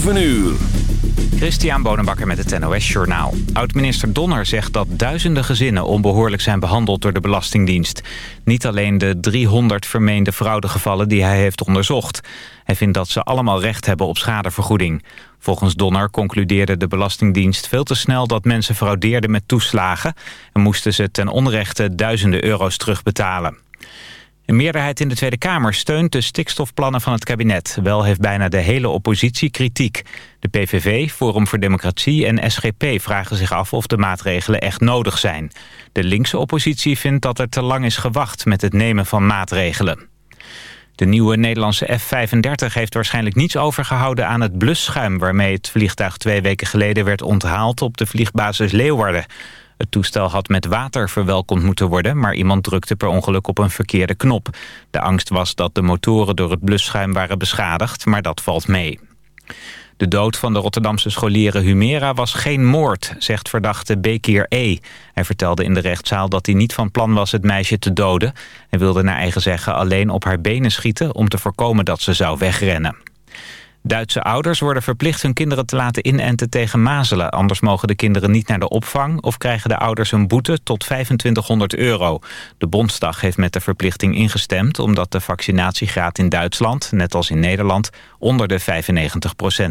7 uur. Christian Bonenbakker met het NOS Journaal. Oud-minister Donner zegt dat duizenden gezinnen onbehoorlijk zijn behandeld door de Belastingdienst. Niet alleen de 300 vermeende fraudegevallen die hij heeft onderzocht. Hij vindt dat ze allemaal recht hebben op schadevergoeding. Volgens Donner concludeerde de Belastingdienst veel te snel dat mensen fraudeerden met toeslagen... en moesten ze ten onrechte duizenden euro's terugbetalen. Een meerderheid in de Tweede Kamer steunt de stikstofplannen van het kabinet. Wel heeft bijna de hele oppositie kritiek. De PVV, Forum voor Democratie en SGP vragen zich af of de maatregelen echt nodig zijn. De linkse oppositie vindt dat er te lang is gewacht met het nemen van maatregelen. De nieuwe Nederlandse F-35 heeft waarschijnlijk niets overgehouden aan het blusschuim... waarmee het vliegtuig twee weken geleden werd onthaald op de vliegbasis Leeuwarden. Het toestel had met water verwelkomd moeten worden... maar iemand drukte per ongeluk op een verkeerde knop. De angst was dat de motoren door het blusschuim waren beschadigd... maar dat valt mee. De dood van de Rotterdamse scholieren Humera was geen moord, zegt verdachte Bekir E. Hij vertelde in de rechtszaal dat hij niet van plan was het meisje te doden. Hij wilde naar eigen zeggen alleen op haar benen schieten om te voorkomen dat ze zou wegrennen. Duitse ouders worden verplicht hun kinderen te laten inenten tegen mazelen. Anders mogen de kinderen niet naar de opvang... of krijgen de ouders een boete tot 2500 euro. De Bondsdag heeft met de verplichting ingestemd... omdat de vaccinatiegraad in Duitsland, net als in Nederland... onder de 95%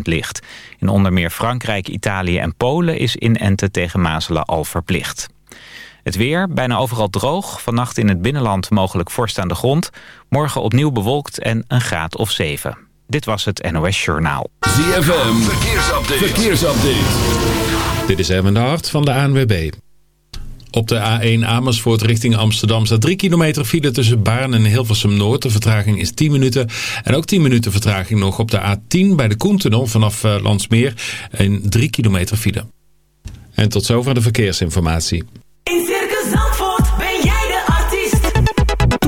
ligt. In onder meer Frankrijk, Italië en Polen... is inenten tegen mazelen al verplicht. Het weer, bijna overal droog. Vannacht in het binnenland mogelijk vorst aan de grond. Morgen opnieuw bewolkt en een graad of 7. Dit was het NOS Journaal. ZFM, verkeersupdate. verkeersupdate. Dit is Erwin de Hart van de ANWB. Op de A1 Amersfoort richting Amsterdam staat 3 kilometer file tussen Baarn en Hilversum Noord. De vertraging is 10 minuten. En ook 10 minuten vertraging nog op de A10 bij de Koentunnel vanaf uh, Landsmeer. En 3 kilometer file. En tot zover de verkeersinformatie. In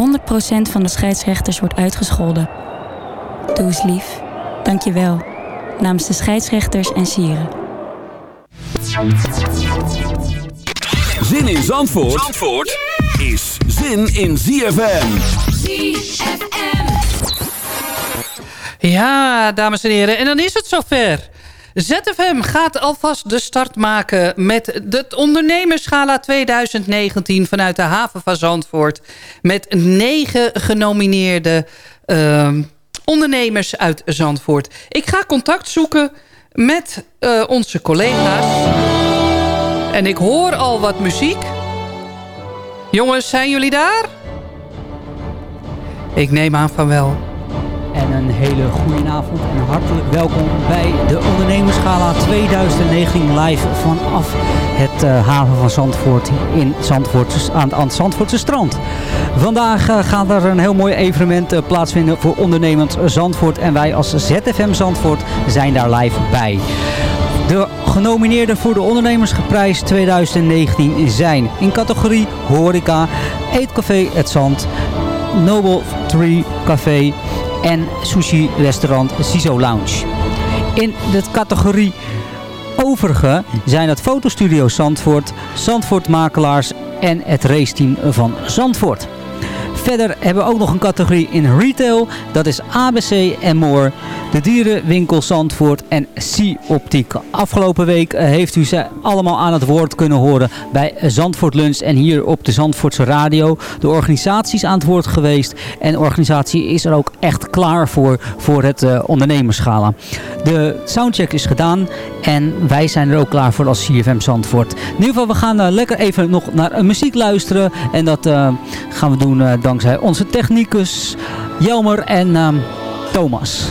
100% van de scheidsrechters wordt uitgescholden. Doe eens lief. Dank je wel. Namens de scheidsrechters en sieren. Zin in Zandvoort, Zandvoort is zin in ZFM. ZFM. Ja, dames en heren, en dan is het zover. ZFM gaat alvast de start maken met de ondernemerschala 2019 vanuit de haven van Zandvoort. Met negen genomineerde ehm, ondernemers uit Zandvoort. Ik ga contact zoeken met eh, onze collega's. En ik hoor al wat muziek. Jongens, zijn jullie daar? Ik neem aan van wel. En een hele goede avond en hartelijk welkom bij de Ondernemerschala 2019 live vanaf het eh, haven van Zandvoort in Zandvoort, aan, aan het Zandvoortse strand. Vandaag eh, gaat er een heel mooi evenement eh, plaatsvinden voor ondernemend Zandvoort en wij als ZFM Zandvoort zijn daar live bij. De genomineerden voor de Ondernemersprijs 2019 zijn in categorie Horeca, Eetcafé Het Zand, Noble Tree Café en sushi restaurant Siso Lounge. In de categorie overige zijn het Fotostudio Zandvoort, Zandvoort Makelaars en het raceteam van Zandvoort. Verder hebben we ook nog een categorie in retail. Dat is ABC en More. De dierenwinkel Zandvoort en Sea Optiek. Afgelopen week eh, heeft u ze allemaal aan het woord kunnen horen bij Zandvoort Lunch en hier op de Zandvoortse radio. De organisatie is aan het woord geweest en de organisatie is er ook echt klaar voor, voor het uh, ondernemerschala. De soundcheck is gedaan en wij zijn er ook klaar voor als CFM Zandvoort. In ieder geval, we gaan uh, lekker even nog naar uh, muziek luisteren. En dat gaan we doen dankzij onze technicus Jelmer en um, Thomas.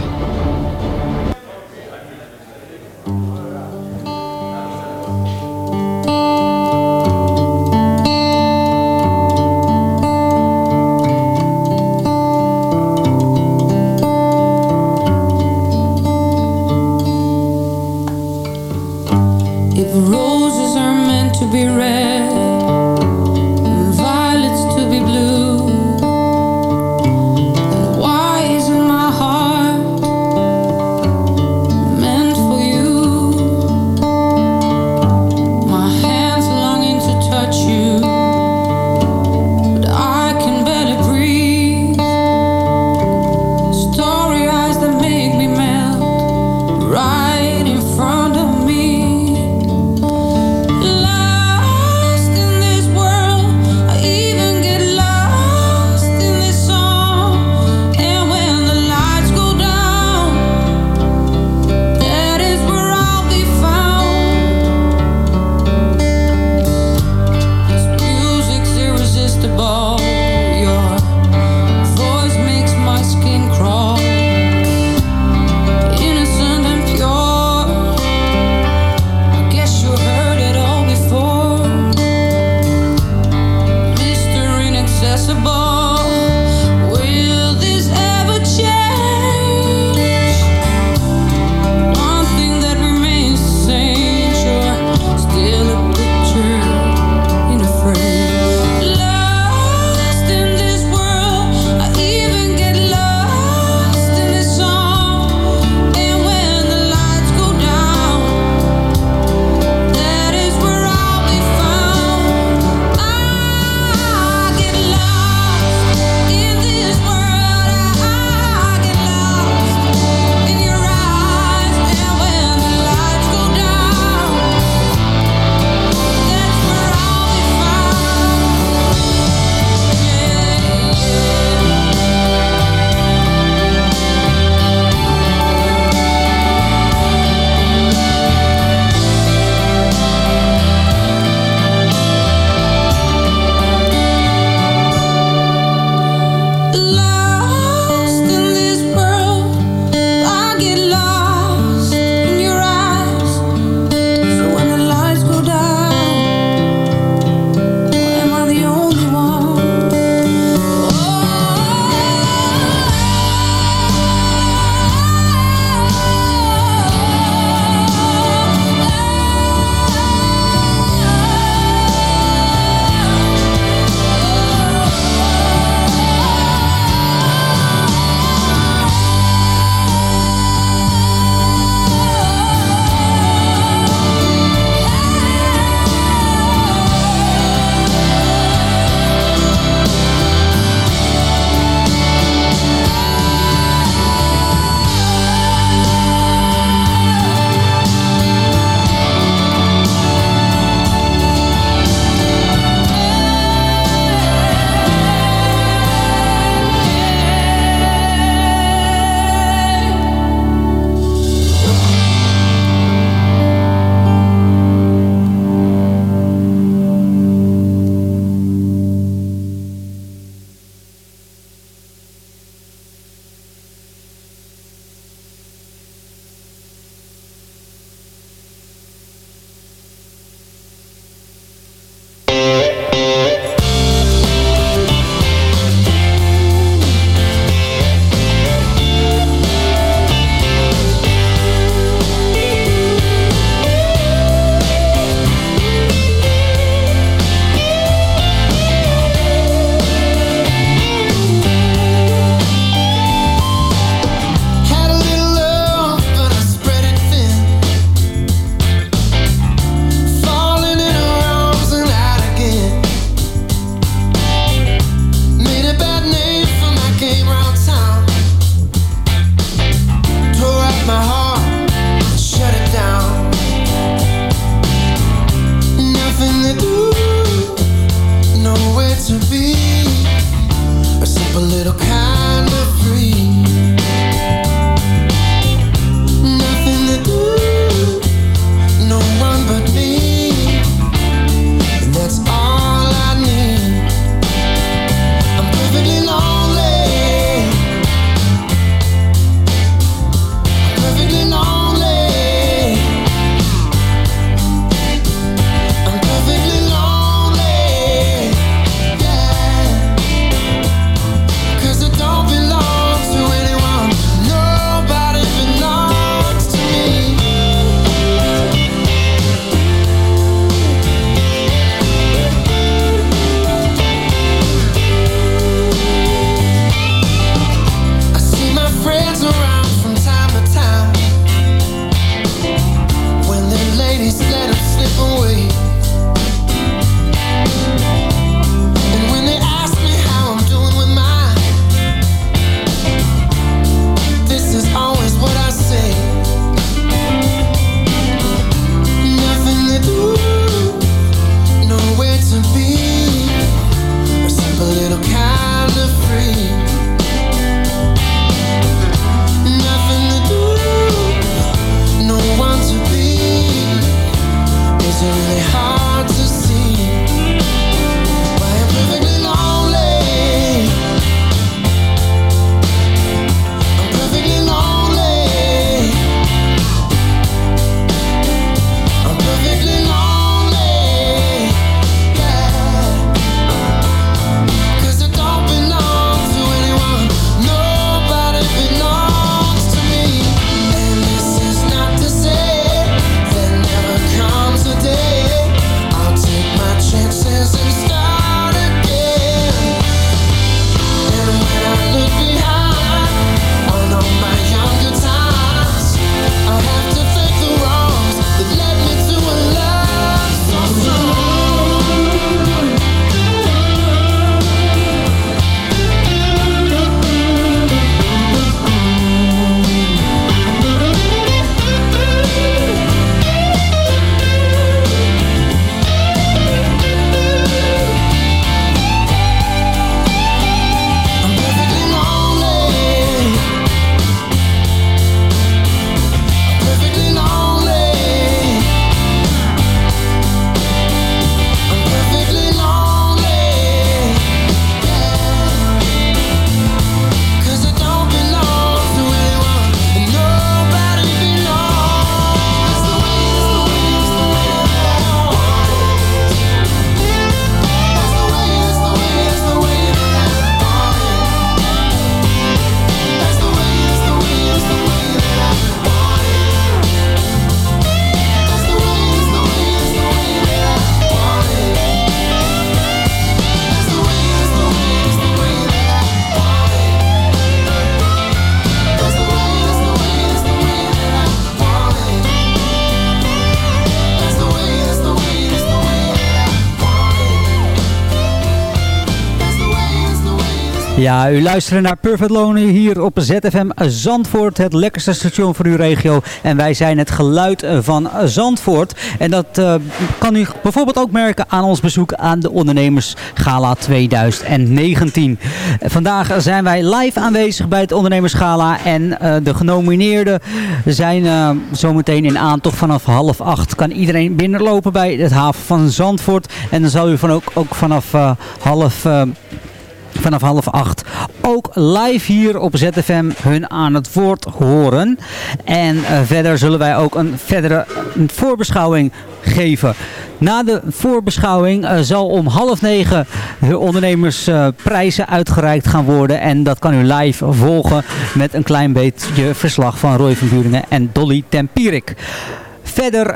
Ja, u luistert naar Perfect Lonely hier op ZFM Zandvoort, het lekkerste station voor uw regio. En wij zijn het geluid van Zandvoort. En dat uh, kan u bijvoorbeeld ook merken aan ons bezoek aan de Ondernemersgala 2019. Vandaag zijn wij live aanwezig bij het Ondernemersgala en uh, de genomineerden zijn uh, zometeen in aantocht vanaf half acht. Kan iedereen binnenlopen bij het haven van Zandvoort. En dan zal u van ook, ook vanaf half vanaf half acht ook live hier op ZFM hun aan het woord horen. En uh, verder zullen wij ook een verdere voorbeschouwing geven. Na de voorbeschouwing uh, zal om half negen de ondernemersprijzen uh, uitgereikt gaan worden. En dat kan u live volgen met een klein beetje verslag van Roy van Buringen en Dolly Tempierik. Verder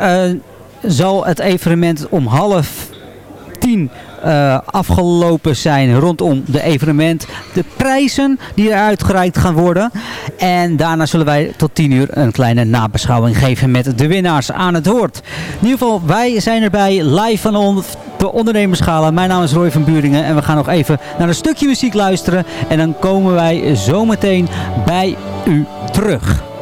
zal het evenement om half tien uh, afgelopen zijn rondom de evenement. De prijzen die er uitgereikt gaan worden. En daarna zullen wij tot 10 uur een kleine nabeschouwing geven met de winnaars aan het woord. In ieder geval, wij zijn erbij live van on de ondernemerschala. Mijn naam is Roy van Buringen en we gaan nog even naar een stukje muziek luisteren. En dan komen wij zometeen bij u terug.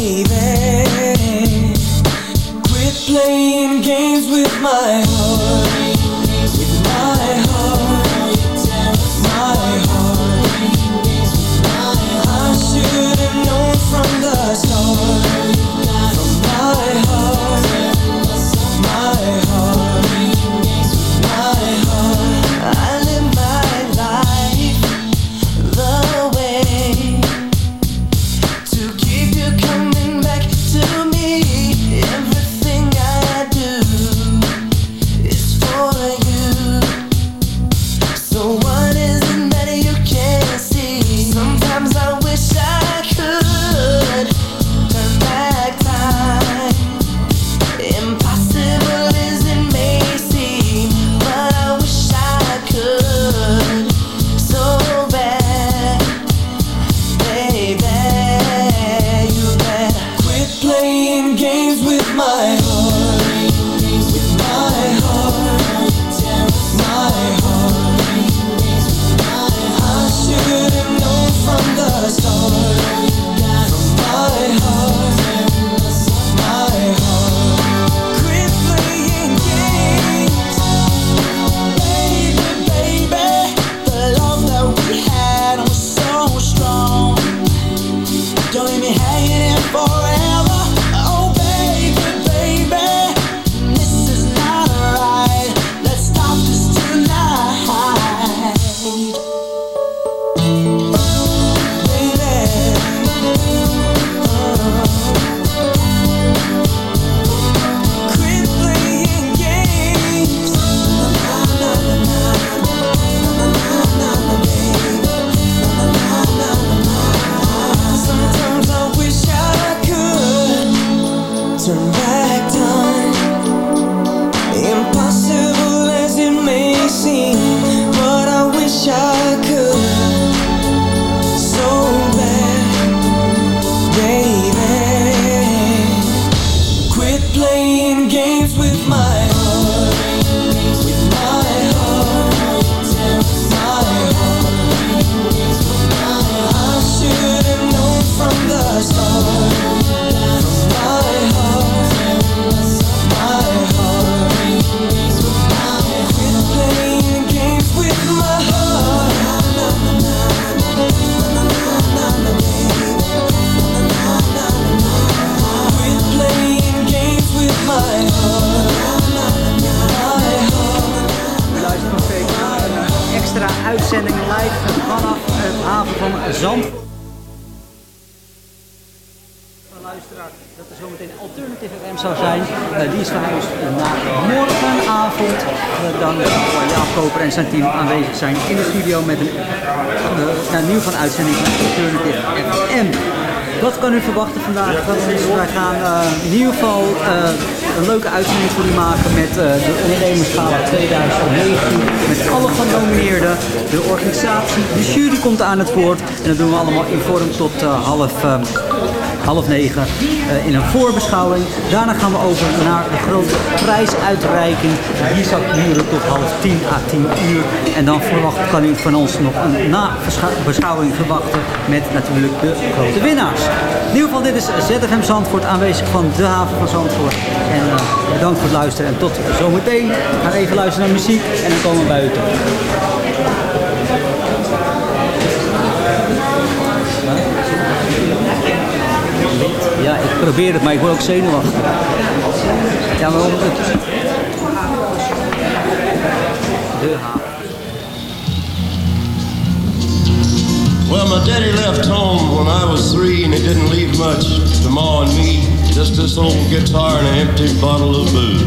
Baby. Quit playing games with my komt aan het woord. En dat doen we allemaal in vorm tot eh, half, eh, half negen eh, in een voorbeschouwing. Daarna gaan we over naar de grote prijsuitreiking. Die zal duren tot half tien à tien uur. En dan verwacht, kan u van ons nog een nabeschouwing verwachten met natuurlijk de grote winnaars. In ieder geval, dit is ZFM Zandvoort aanwezig van de haven van Zandvoort. En eh, bedankt voor het luisteren en tot zometeen. Gaan even luisteren naar muziek en dan komen we buiten. Probeer het, maar ik word ook zenuwachtig. Ja, maar om het... Well, my daddy left home when I was three, and he didn't leave much to Ma and me. Just this old guitar and an empty bottle of booze.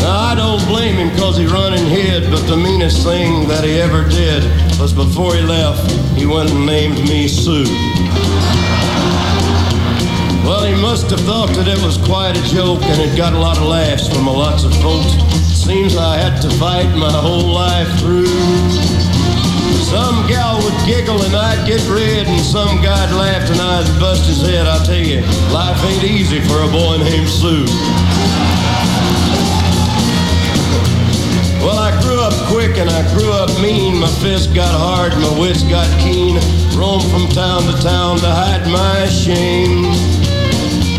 Now, I don't blame him cause he run and hid, but the meanest thing that he ever did was before he left, he went and named me Sue. Well, he must have thought that it was quite a joke and it got a lot of laughs from lots of folks. Seems I had to fight my whole life through. Some gal would giggle and I'd get red, and some guy'd laugh and I'd bust his head. I tell you, life ain't easy for a boy named Sue. Well, I grew up quick and I grew up mean. My fists got hard, my wits got keen. Roamed from town to town to hide my shame.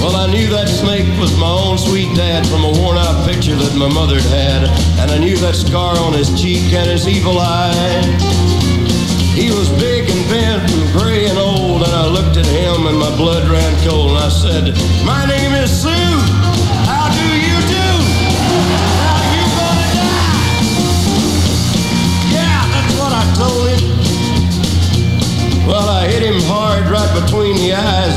Well, I knew that snake was my own sweet dad from a worn out picture that my mother'd had. And I knew that scar on his cheek and his evil eye. He was big and bent and gray and old, and I looked at him and my blood ran cold. And I said, My name is Sue. How do you do? How you gonna die? Yeah, that's what I told him. Well, I hit him hard right between the eyes,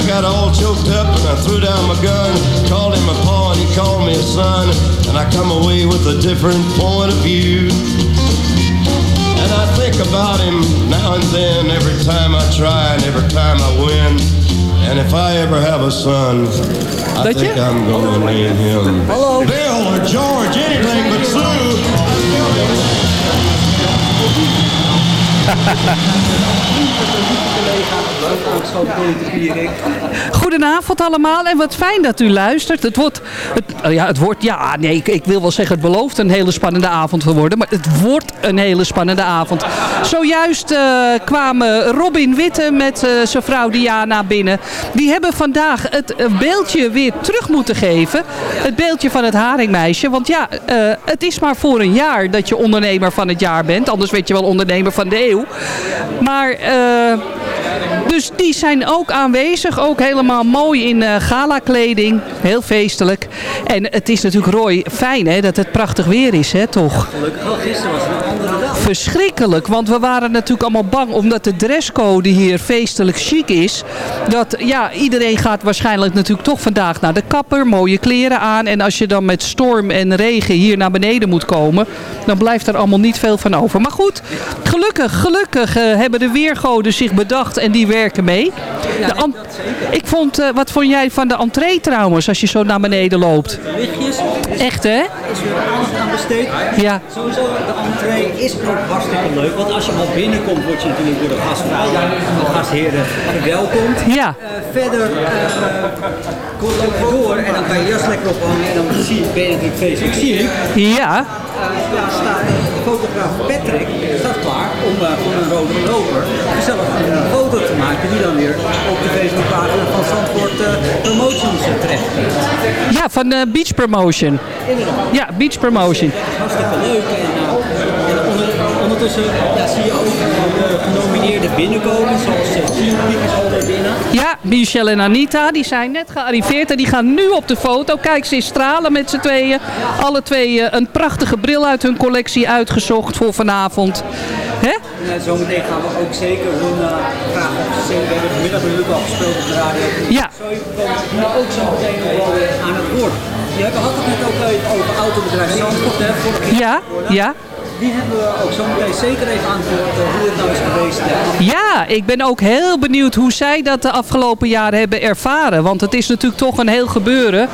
I got all choked up and I threw down my gun, called him a paw and he called me a son, and I come away with a different point of view. And I think about him now and then, every time I try and every time I win. And if I ever have a son, I Weet think je? I'm gonna name him Hallo. Bill or George, anything but Sue. Goedenavond allemaal en wat fijn dat u luistert. Het wordt, het, oh ja, het wordt, ja, nee, ik, ik wil wel zeggen, het belooft een hele spannende avond te worden. Maar het wordt een hele spannende avond. Zojuist eh, kwamen Robin Witte met eh, zijn vrouw Diana binnen. Die hebben vandaag het eh, beeldje weer terug moeten geven. Het beeldje van het haringmeisje. Want ja, het is maar voor een jaar dat je ondernemer van het jaar bent. Anders weet je wel ondernemer van de eeuw. Maar... eh, dus die zijn ook aanwezig. Ook helemaal mooi in eh gala-kleding. Heel feestelijk. En het is natuurlijk, Roy, fijn hè, dat het prachtig weer is, hè, toch? Gelukkig gisteren was een andere. Verschrikkelijk, want we waren natuurlijk allemaal bang omdat de dresscode hier feestelijk chic is. Dat ja, iedereen gaat waarschijnlijk natuurlijk toch vandaag naar de kapper, mooie kleren aan. En als je dan met storm en regen hier naar beneden moet komen, dan blijft er allemaal niet veel van over. Maar goed, gelukkig, gelukkig eh, hebben de weergoden zich bedacht en die werken mee. De ik vond, eh, wat vond jij van de entree trouwens, als je zo naar beneden loopt? Lichtjes. Echt hè? Is weer aandacht aan besteed. Ja. Sowieso, de entree is ook hartstikke leuk. Want als je al binnenkomt, word je natuurlijk door de gastvrouwen en gastheren verwelkomd. Ja. Eh, verder eh kom je ook door en dan kan je jas lekker ophangen. En dan zie ben je natuurlijk feestelijk ziek. Ja. Eh, ja, staat fotograaf Patrick staat klaar om eh, voor een rode loper gezellig een foto te maken die dan weer op de Facebookpagina van Zandvoort Promotions terechtkomt. Ja, van Beach Promotion. Ja, Beach Promotion. Hartstikke leuk en, eh, en onder, onder ondertussen ja, zie je ook eh, de genomineerden binnenkomen, zoals uh, is alweer binnen. Ja, Michel en Anita, die zijn net gearriveerd en die gaan nu op de foto. Kijk, ze stralen met z'n tweeën. Alle twee een prachtige bril uit hun collectie uitgezocht voor vanavond. Hè? En zometeen gaan we ook zeker hun vragen opzien. We hebben vanmiddag natuurlijk al gespeeld op de radio. Ja. Zo komen ook zo meteen nog wel weer aan het woord. Je had het net ook over autobedrijf Zandvoort, hè? Ja, ja. Die hebben we ook zo meteen zeker even aan het woord hoe het nou is geweest. Ja, ik ben ook heel benieuwd hoe zij dat de afgelopen jaren hebben ervaren. Want het is natuurlijk toch een heel gebeuren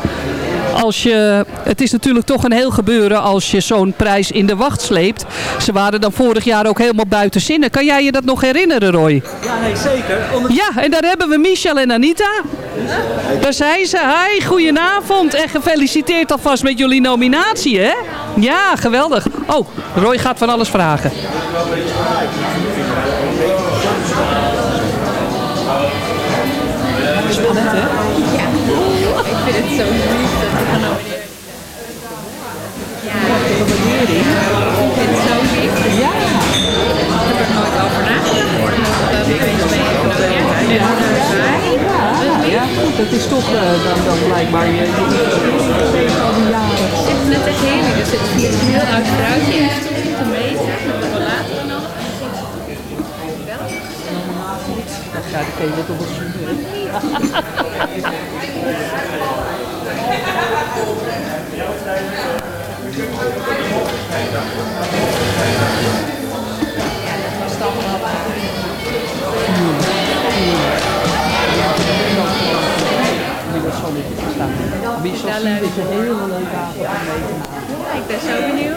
als je, het is natuurlijk toch een heel gebeuren als je zo'n prijs in de wacht sleept. Ze waren dan vorig jaar ook helemaal buiten zinnen. Kan jij je dat nog herinneren, Roy? Ja, nee, zeker. Ja, en daar hebben we Michel en Anita. Daar zijn ze. Hi, goedenavond. En gefeliciteerd alvast met jullie nominatie, hè? Ja, geweldig. Oh, Roy gaat van alles vragen. Spannend, hè? Ja, ik vind het zo lief dat we genomineerd Ja, het zo lief. Ja. Ik heb er nooit over nagedacht. Dat Ja, ja, goed. Is toch uh, dan, dan blijkbaar je, al die jaren. Ik vind het echt heerlijk. Er zit een heel oud vrouwtje in stoel te meten. Met de rollator en alles. Dan ga ik even op het zoeken. Michel is een hele leuke avond om mee te maken. Ja, ik ben zo benieuwd.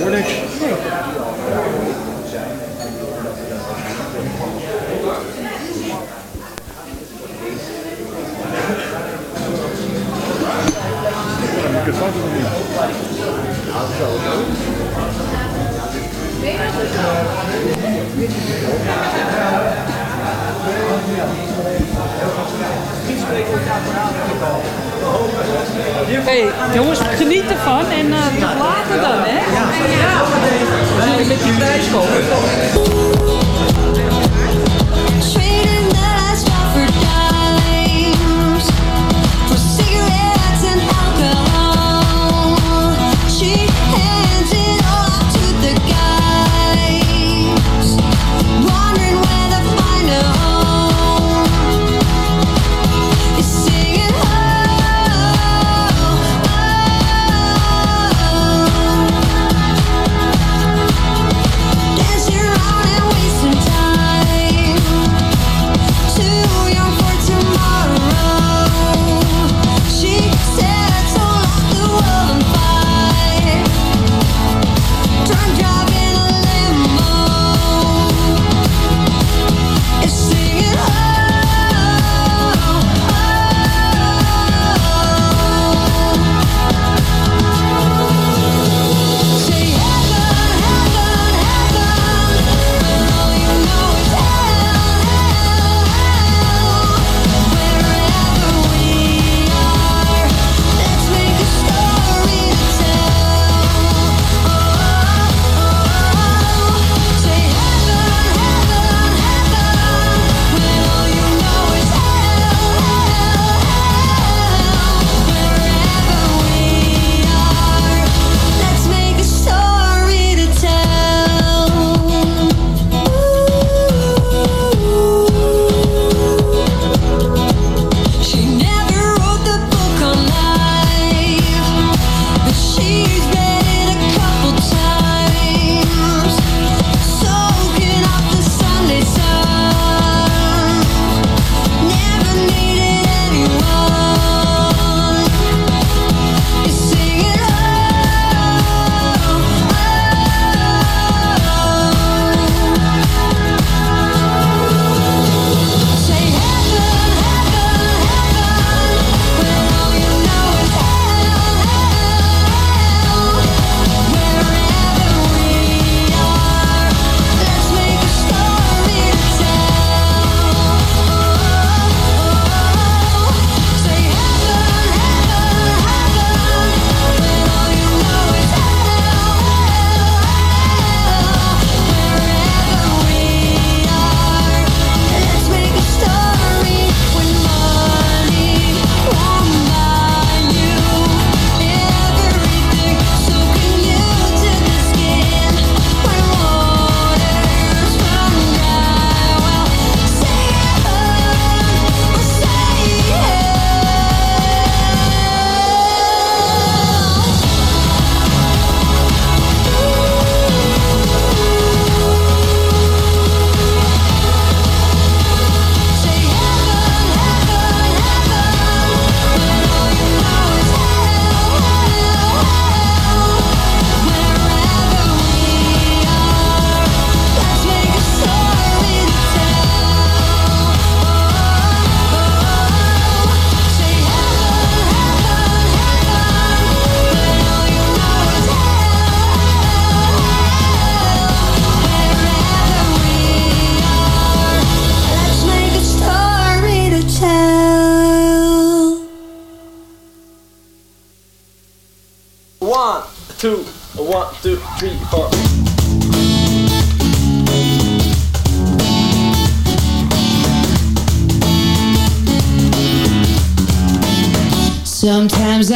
Hoor niks. Hey, jongens, geniet ervan en uh, tot later dan, hè? Ja. ja. Met je prijs komen.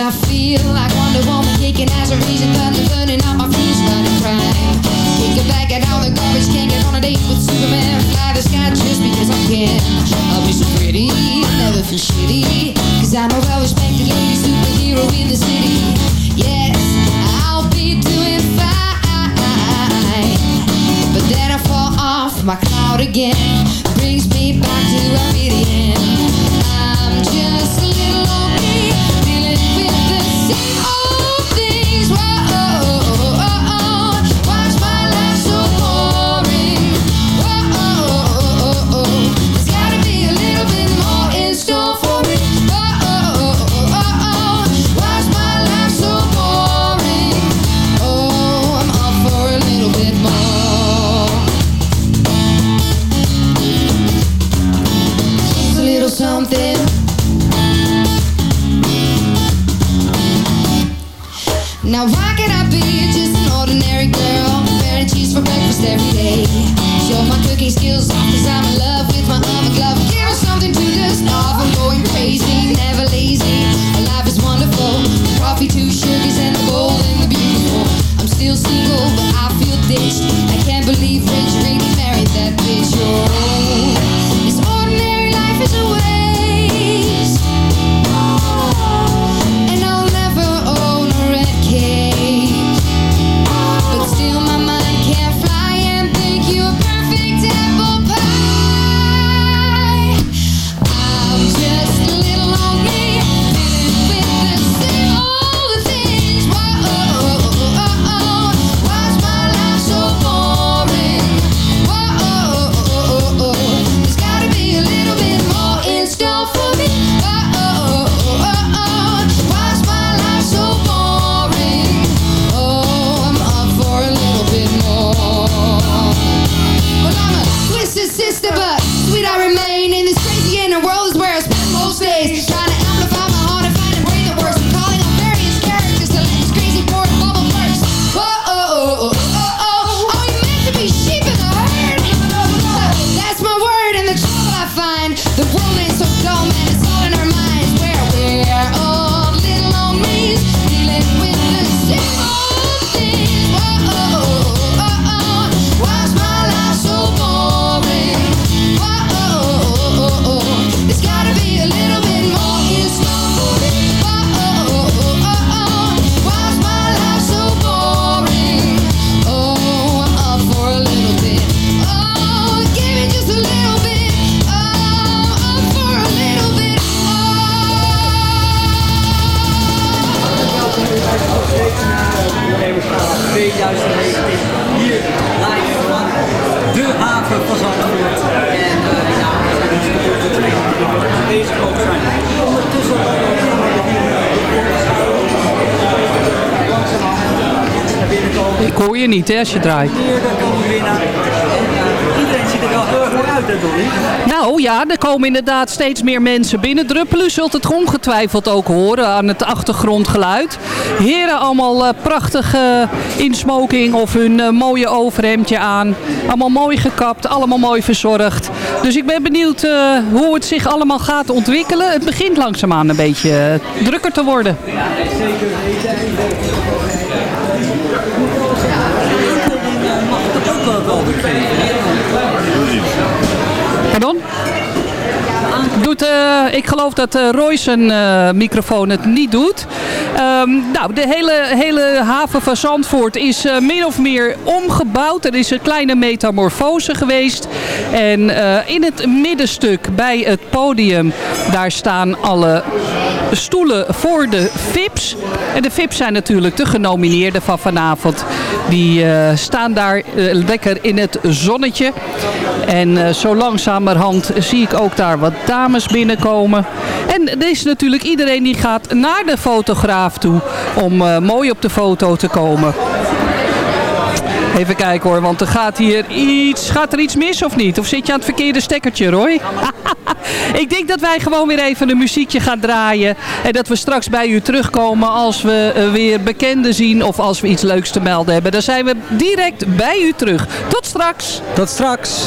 I feel like Wonder Woman kicking as a reason thunder burning out my fuse running crime. Kick it back at all the garbage, can't get on a date with Superman. Fly the sky just because I can. I'll be so pretty, never feel shitty. Cause I'm a well respected lady superhero in the city. Yes, I'll be doing fine. But then I fall off my cloud again. Now why can't I be just an ordinary girl? Wearing cheese for breakfast every day. Show my cooking skills off cause I'm in love with my oven glove. Give something to dust off. I'm going crazy, never lazy. Life is wonderful. Coffee, two sugars, and the bold and the beautiful. I'm still single, but I feel ditched. Niet hè, als je draait. Iedereen ziet er wel heel uit? Nou ja, er komen inderdaad steeds meer mensen binnendruppelen. U zult het ongetwijfeld ook horen aan het achtergrondgeluid. Heren allemaal eh, prachtig eh, in smoking of hun eh, mooie overhemdje aan. Allemaal mooi gekapt, allemaal mooi verzorgd. Dus ik ben benieuwd eh, hoe het zich allemaal gaat ontwikkelen. Het begint langzaamaan een beetje drukker te worden. Zeker weten. Mag het ook wel wel geven? Pardon? Doet, eh, ik geloof dat eh, Roy zijn eh, microfoon het niet doet. Ehm, nou, de hele, hele haven van Zandvoort is eh, min of meer omgebouwd. Er is een kleine metamorfose geweest. En eh, in het middenstuk bij het podium, daar staan alle stoelen voor de VIP's. En de VIP's zijn natuurlijk de genomineerden van vanavond. Die eh, staan daar eh, lekker in het zonnetje. En eh, zo langzamerhand zie ik ook daar wat dames En er is natuurlijk iedereen die gaat naar de fotograaf toe om eh, mooi op de foto te komen. Even kijken hoor, want er gaat hier iets, gaat er iets mis of niet? Of zit je aan het verkeerde stekkertje, Roy? Ik denk dat wij gewoon weer even een muziekje gaan draaien. En dat we straks bij u terugkomen als we eh, weer bekenden zien of als we iets leuks te melden hebben. Dan zijn we direct bij u terug. Tot straks. Tot straks.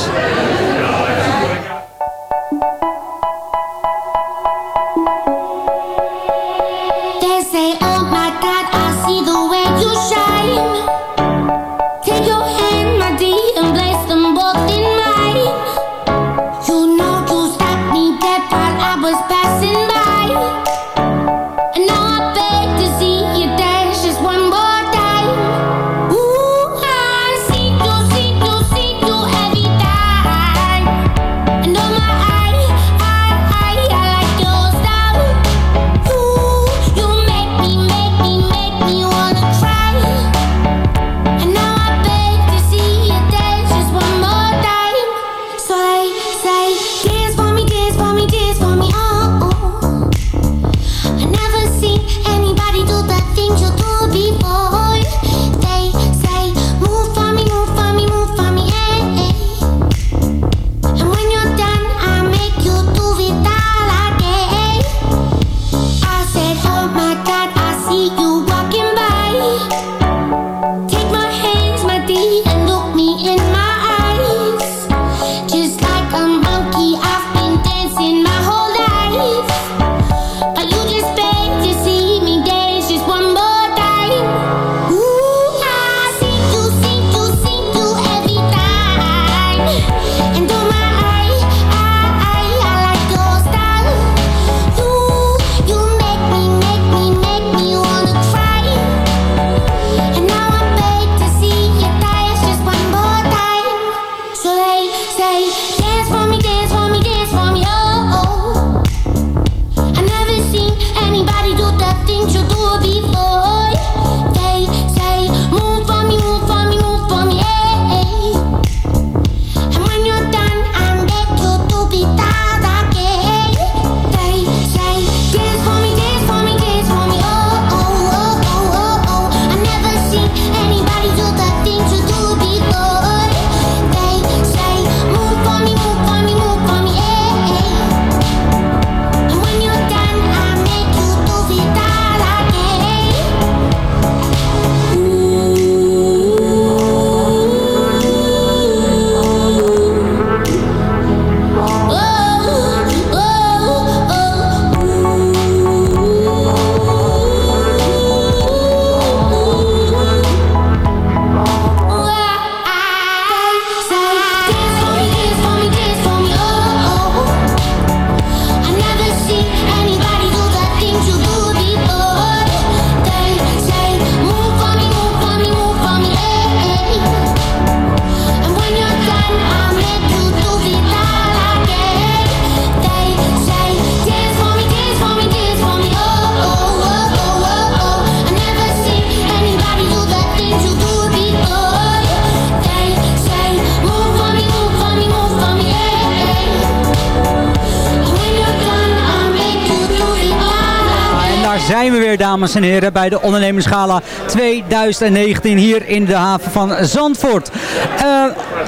Dames en heren, bij de Ondernemersgala 2019 hier in de haven van Zandvoort. Eh,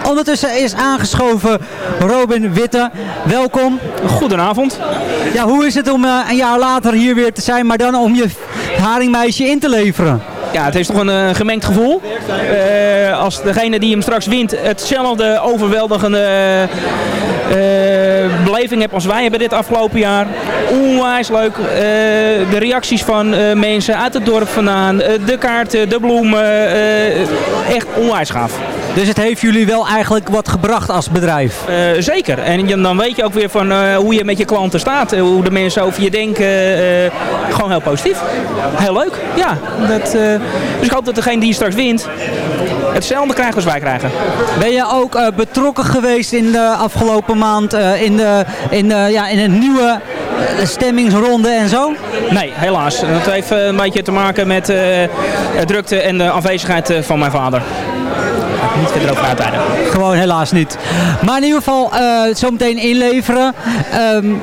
ondertussen is aangeschoven Robin Witte. Welkom. Goedenavond. Ja, hoe is het om eh, een jaar later hier weer te zijn, maar dan om je haringmeisje in te leveren? Ja, het heeft toch een eh, gemengd gevoel. Als degene die hem straks wint hetzelfde overweldigende eh, beleving hebt als wij hebben dit afgelopen jaar. Onwijs leuk. Eh, de reacties van eh, mensen uit het dorp vandaan. eh, de kaarten, de bloemen. echt onwijs gaaf. Dus het heeft jullie wel eigenlijk wat gebracht als bedrijf? Zeker. En dan weet je ook weer van hoe je met je klanten staat. hoe de mensen over je denken. gewoon heel positief. Heel leuk. Ja. Dat, dus ik hoop dat degene die straks wint hetzelfde krijgt als wij krijgen. Ben je ook betrokken geweest in de afgelopen maand in, de, in, de, ja, in een nieuwe eh, stemmingsronde en zo? Nee, helaas. Dat heeft eh, een beetje te maken met eh, de drukte en de afwezigheid eh, van mijn vader. Niet verder over uitweiden. Gewoon helaas niet. Maar in ieder geval eh, zometeen inleveren. Ehm,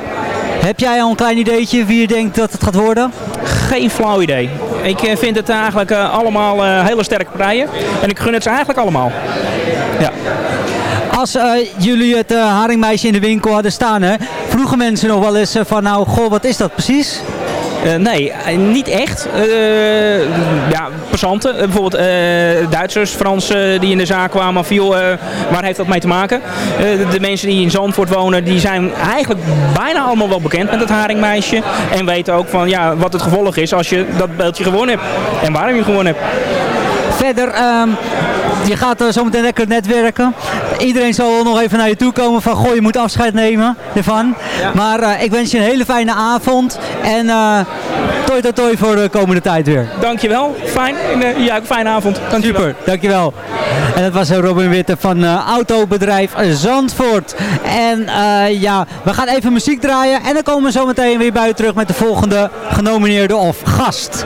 heb jij al een klein ideetje wie je denkt dat het gaat worden? Geen flauw idee. Ik eh, vind het eigenlijk eh, allemaal eh, hele sterke partijen. En ik gun het ze eigenlijk allemaal. Ja. Als eh, jullie het eh, haringmeisje in de winkel hadden staan, hè, vroegen mensen nog wel eens eh, van nou, goh, wat is dat precies? Nee, niet echt. Ja, passanten, bijvoorbeeld Duitsers, Fransen die in de zaak kwamen eh, waar heeft dat mee te maken? De, de mensen die in Zandvoort wonen, die zijn eigenlijk bijna allemaal wel bekend met het haringmeisje. En weten ook van ja, wat het gevolg is als je dat beeldje gewonnen hebt. En waarom je gewonnen hebt. Verder, ehm, je gaat uh, zometeen lekker netwerken. Iedereen zal nog even naar je toe komen van, goh, je moet afscheid nemen ervan. Maar eh, ik wens je een hele fijne avond. En uh, toi toi toi voor de komende tijd weer. Dankjewel, fijn. En, ja, fijne avond. Dankjewel. Super, dankjewel. En dat was Robin Witte van autobedrijf Zandvoort. En ja, we gaan even muziek draaien. En dan komen we zometeen weer bij u terug met de volgende genomineerde of gast.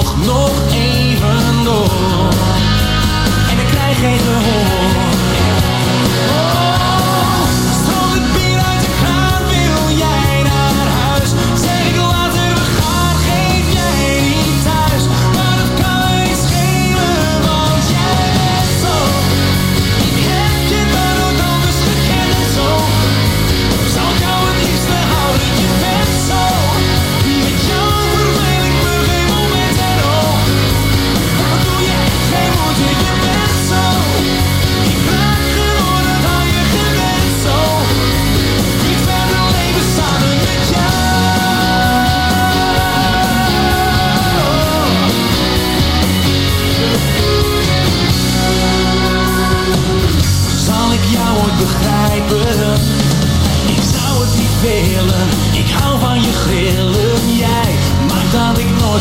Toch nog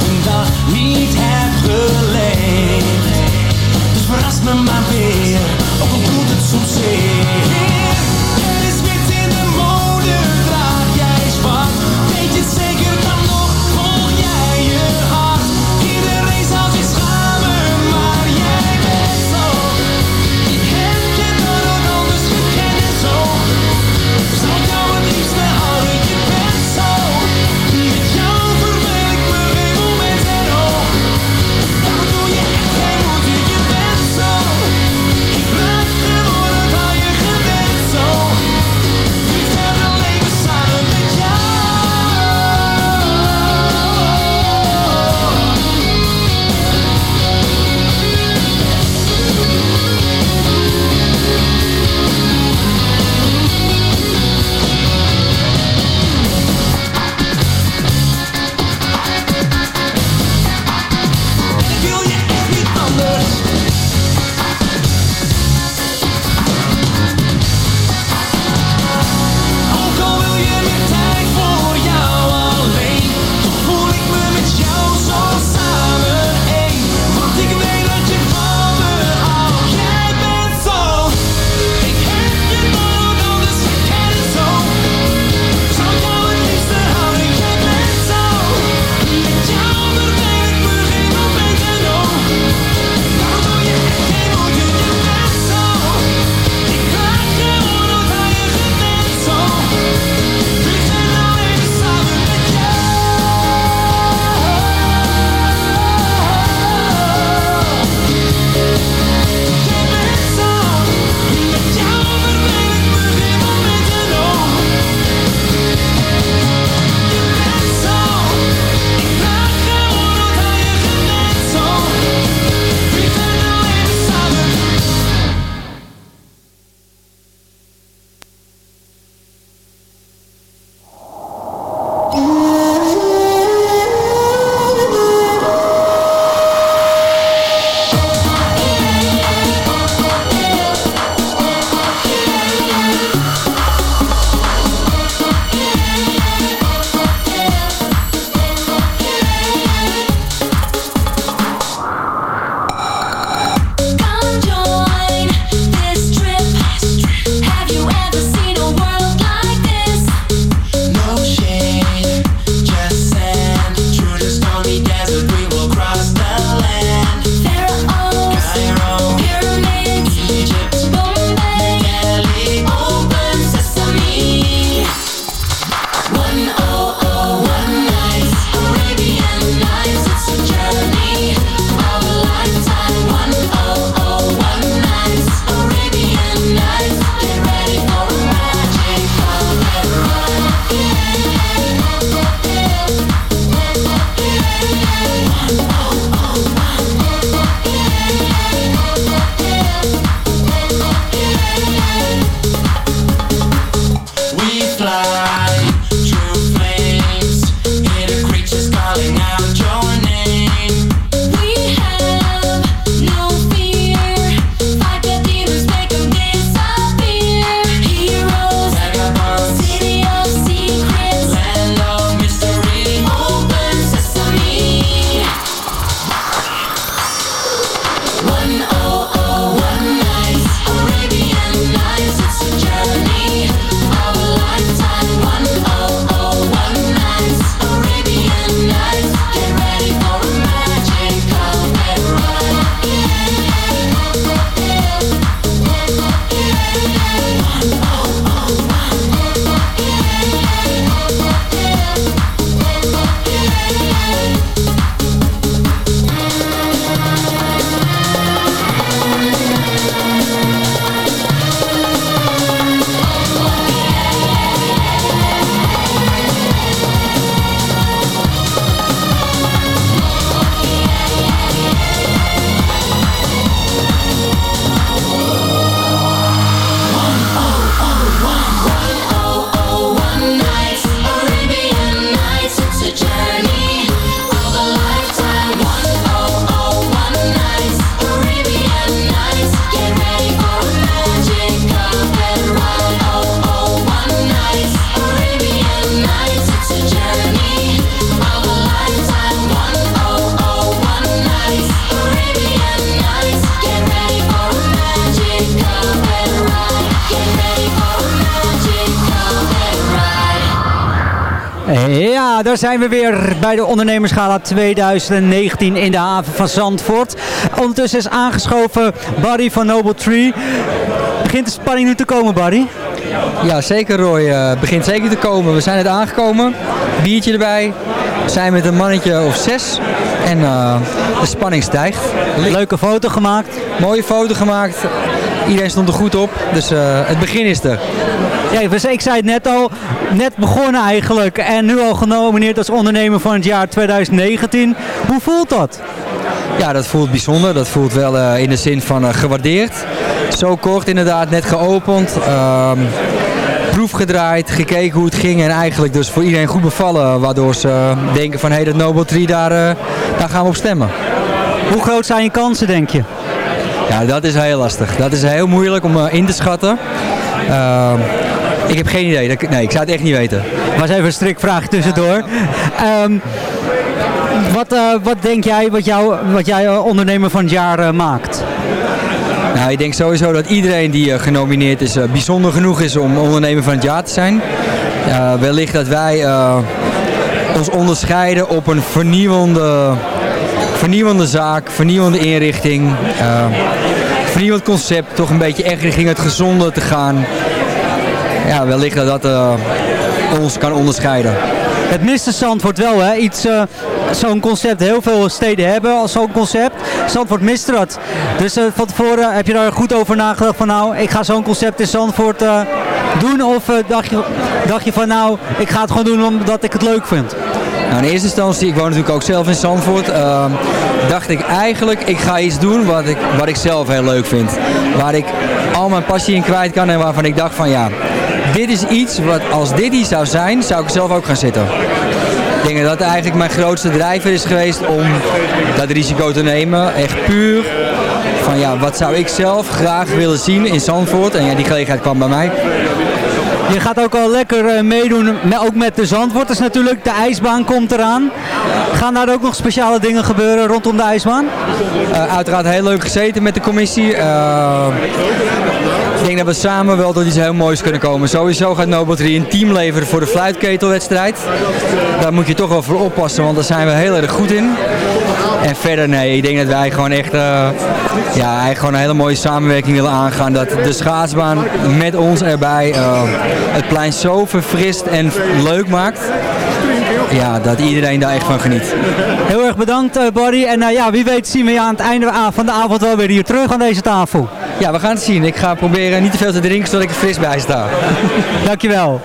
een dag niet heb geleefd. Dus verras me maar weer, ook al doet het soms zeer daar zijn we weer bij de Ondernemerschala 2019 in de haven van Zandvoort. Ondertussen is aangeschoven Barry van Noble Tree. Begint de spanning nu te komen, Barry? Ja, zeker Roy. Het begint zeker te komen. We zijn net aangekomen. Biertje erbij. We zijn met een mannetje of zes. En eh, de spanning stijgt. Leuke foto gemaakt. Mooie foto gemaakt. Iedereen stond er goed op. Dus eh, het begin is er. Ja, dus ik zei het net al, net begonnen eigenlijk. En nu al genomineerd als ondernemer van het jaar 2019. Hoe voelt dat? Ja, dat voelt bijzonder. Dat voelt wel eh, in de zin van eh, gewaardeerd. Zo kort inderdaad, net geopend. ehm, proef gedraaid, gekeken hoe het ging en eigenlijk dus voor iedereen goed bevallen. Waardoor ze eh, denken van hé, hey, dat Nobel 3, daar, daar gaan we op stemmen. Hoe groot zijn je kansen, denk je? Ja, dat is heel lastig. Dat is heel moeilijk om in te schatten. Ehm, ik heb geen idee. Nee, ik zou het echt niet weten. Was even een strikvraag tussendoor. Ehm, wat, eh, wat denk jij wat, jou, wat jij eh, ondernemer van het jaar eh, maakt? Nou, ik denk sowieso dat iedereen die genomineerd is bijzonder genoeg is om ondernemer van het jaar te zijn. Wellicht dat wij ons onderscheiden op een vernieuwende, vernieuwende zaak, vernieuwende inrichting, vernieuwend concept, toch een beetje echt richting het gezonde te gaan. Ja, wellicht dat dat eh, ons kan onderscheiden. Het miste Zandvoort wel, hè? Iets, eh, zo'n concept. Heel veel steden hebben al zo'n concept. Zandvoort mist dat. Dus eh, van tevoren heb je daar goed over nagedacht van nou, ik ga zo'n concept in Zandvoort doen. Of dacht, je, dacht je van nou, ik ga het gewoon doen omdat ik het leuk vind. Nou, in eerste instantie, ik woon natuurlijk ook zelf in Zandvoort, ehm, dacht ik eigenlijk, ik ga iets doen wat ik, wat ik zelf heel leuk vind. Waar ik al mijn passie in kwijt kan en waarvan ik dacht van ja, dit is iets wat als dit iets zou zijn, zou ik zelf ook gaan zitten. Ik denk dat eigenlijk mijn grootste drijver is geweest om dat risico te nemen. Echt puur van ja, wat zou ik zelf graag willen zien in Zandvoort. En ja, die gelegenheid kwam bij mij. Je gaat ook al lekker eh, meedoen, ook met de Zandvoorters natuurlijk. De ijsbaan komt eraan. Gaan daar ook nog speciale dingen gebeuren rondom de ijsbaan? Eh, uiteraard heel leuk gezeten met de commissie. Eh, ik denk dat we samen wel tot iets heel moois kunnen komen. Sowieso gaat Nobel 3 een team leveren voor de fluitketelwedstrijd. Daar moet je toch wel voor oppassen, want daar zijn we heel erg goed in. En verder nee, ik denk dat wij gewoon echt eh, ja, eigenlijk gewoon een hele mooie samenwerking willen aangaan. Dat de schaatsbaan met ons erbij eh, het plein zo verfrist en leuk maakt. Ja, dat iedereen daar echt van geniet. Heel erg bedankt, eh, Barry. En eh, ja, wie weet zien we je aan het einde van de avond wel weer hier terug aan deze tafel. Ja, we gaan het zien. Ik ga proberen niet te veel te drinken zodat ik er fris bij sta. Dankjewel.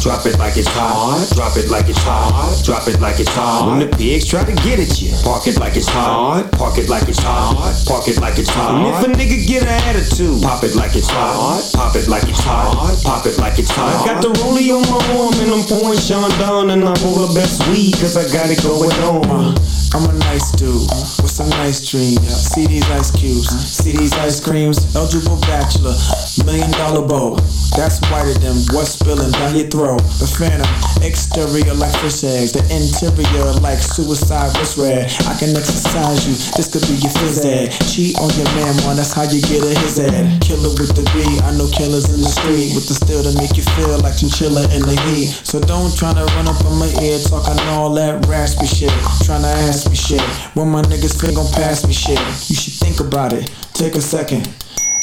Drop it like it's hot. Drop it like it's hot. Drop it like it's hot. When the pigs try to get at you, park it like it's hot. Park it like it's hot. Park it like it's hot. And if a nigga get an attitude, pop it like it's hot. Pop it like it's hot. Pop it like it's hot. Got the rollie on my arm and I'm pouring Sean down and I'm all the best weed cause I got it going on. Uh, I'm a nice dude with some nice dreams. See these ice cubes, see these ice creams. Eligible bachelor, million dollar bow. That's whiter than what's spilling down your throat. The phantom, exterior like fish eggs, the interior like suicide wrist red. I can exercise you, this could be your phys ed. Cheat on your man, man, that's how you get a his head. Killer with the B, I know killers in the street with the steel to make you feel like chinchilla in the heat. So don't try to run up on my ear talking all that raspy shit. Trying to ask me shit. When my niggas finna gon' pass me shit. You should think about it. Take a second.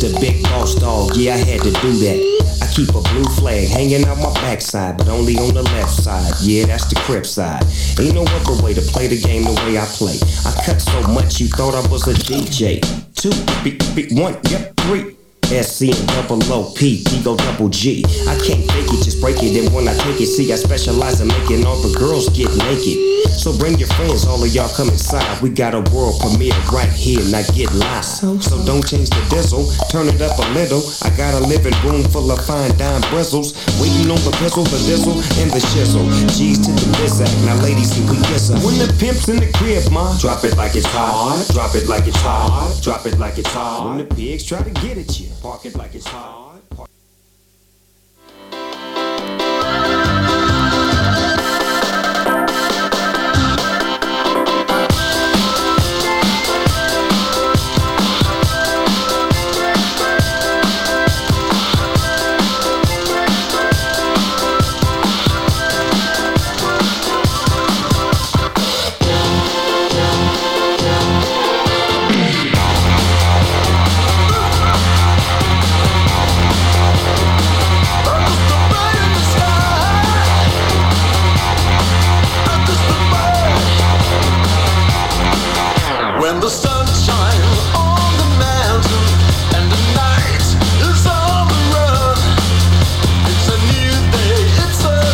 The big boss dog, yeah, I had to do that. I keep a blue flag hanging out my backside, but only on the left side. Yeah, that's the crip side. Ain't no other way to play the game the way I play. I cut so much you thought I was a DJ. Two, be, be, one, yep, three. SC and double O P, D go double G. I can't fake it, just break it. And when I take it, see, I specialize in making all the girls get naked. So bring your friends, all of y'all come inside. We got a world premiere right here, now get live. So, don't change the diesel, turn it up a little. I got a living room full of fine dime bristles. Waiting on the pistol, the diesel, and the shizzle. G's to the bizac, now ladies, see we kiss her. When the pimp's in the crib, ma, drop it like it's hot. Drop it like it's hot. Drop it like it's hot. When the pigs try to get at you, park it like it's hot.